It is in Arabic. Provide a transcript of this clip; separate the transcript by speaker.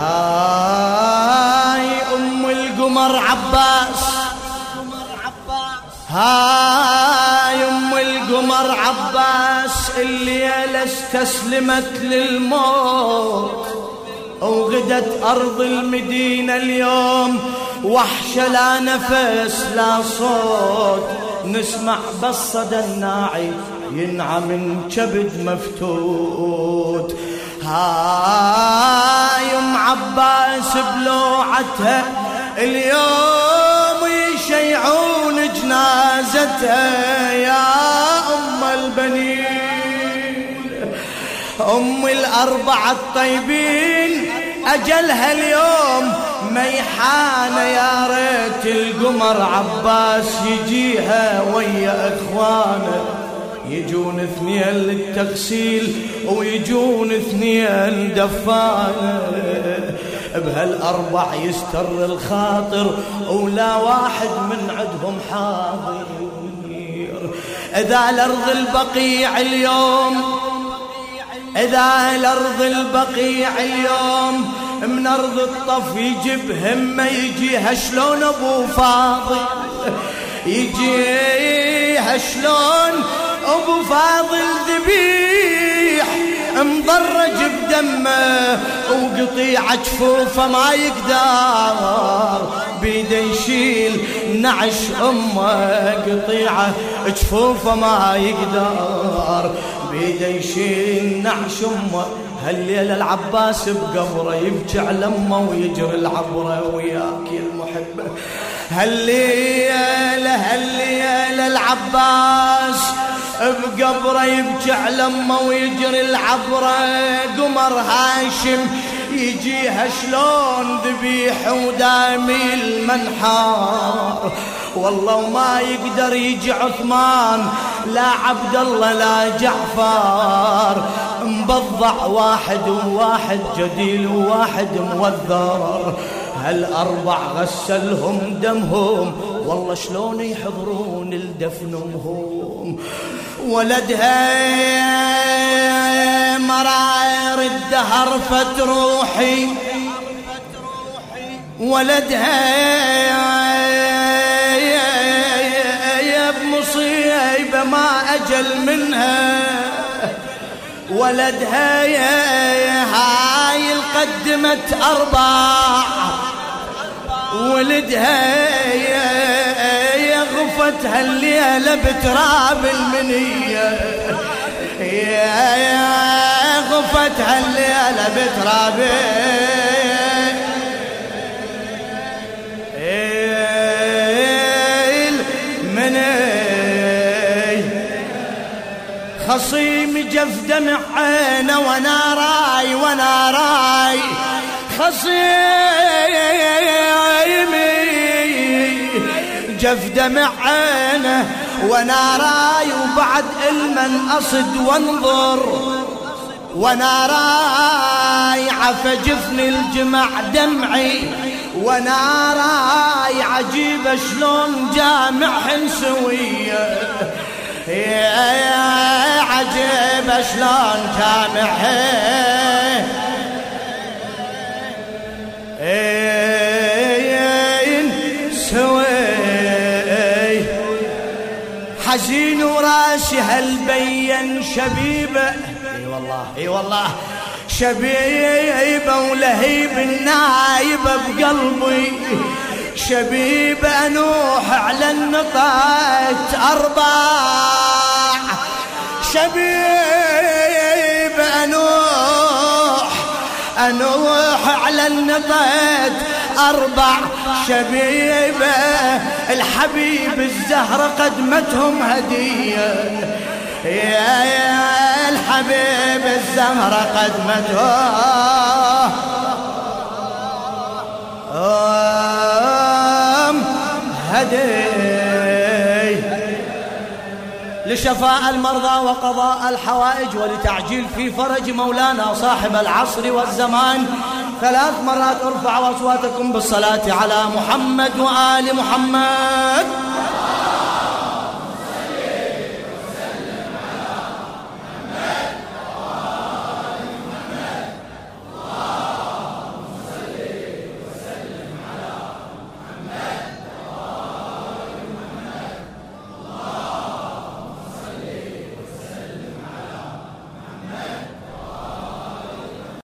Speaker 1: هاي أم القمر عباس. هاي أم القمر عباس الليلة استسلمت للموت وغدت أرض المدينة اليوم. وحشة لا نفس لا صوت. نسمع بالصدى الناعي ينعى من كبد مفتوت. هاي عباس بلوعتها اليوم يشيعون جنازتها. يا أم البنين أم الأربعة الطيبين أجلها اليوم ميحانة. يا ريت القمر عباس يجيها ويا إخوانه. يجون اثنين للتغسيل ويجون اثنين دفانه. بهالأربع يستر الخاطر ولا واحد من عندهم حاضر. إذا الأرض البقيع اليوم إذا الأرض البقيع اليوم من أرض الطف يجيب همه يجيها شلون أبو فاضل؟ يجيها شلون أبو فاضل ذبيح؟ مضرج بدمه وقطيع جفوفه ما يقدر. بيده يشيل نعش أمه قطيعة جفوفه ما يقدر. بيده يشيل نعش أمه هالليلة العباس بقبره يبكي على امه ويجري العبره وياك يا المحبة هالليلة هالليلة العباس بقبره يبكي على امه ويجري العبره. قمر هاشم يجيها شلون ذبيح ودامي المنحار. والله وما يقدر يجي عثمان لا عبد الله لا جعفر. مبضع واحد وواحد جديل وواحد موذر. هالأربع غسلهم دمهم. والله شلون يحضرون الدفنهم ولدها مراير الدهر فتروحي. ولدها يا بمصيبة ما أجل منها. ولدها يا هاي القدمت أربع ولدها يا غفتها الليلة بتراب المنية. يا غفتها الليلة بتراب. خصيم جف دمع عينه وأنا راي وأنا راي خصيمي جف دمع عينه وأنا راي وبعد المن أصد وانظر. وأنا راي عفجفني الجمع دمعي. وأنا راي عجيبه شلون جامعهن سويه يا عجيبه شلون جامعهن حزين وراسي هالبين شبيبه. إي والله إي والله. شبيبه ولهيب النايبه بقلبي. شبيب انوح على النطات أربع شبيب انوح على النطات أربع شبيبة الحبيب الزهرة قدمتهم هدية. يا يا الحبيب الزهرة قدمتهم هدي لشفاء المرضى وقضاء الحوائج ولتعجيل في فرج مولانا صاحب العصر والزمان. ثلاث مرات ارفعوا أصواتكم بالصلاة على محمد وآل محمد.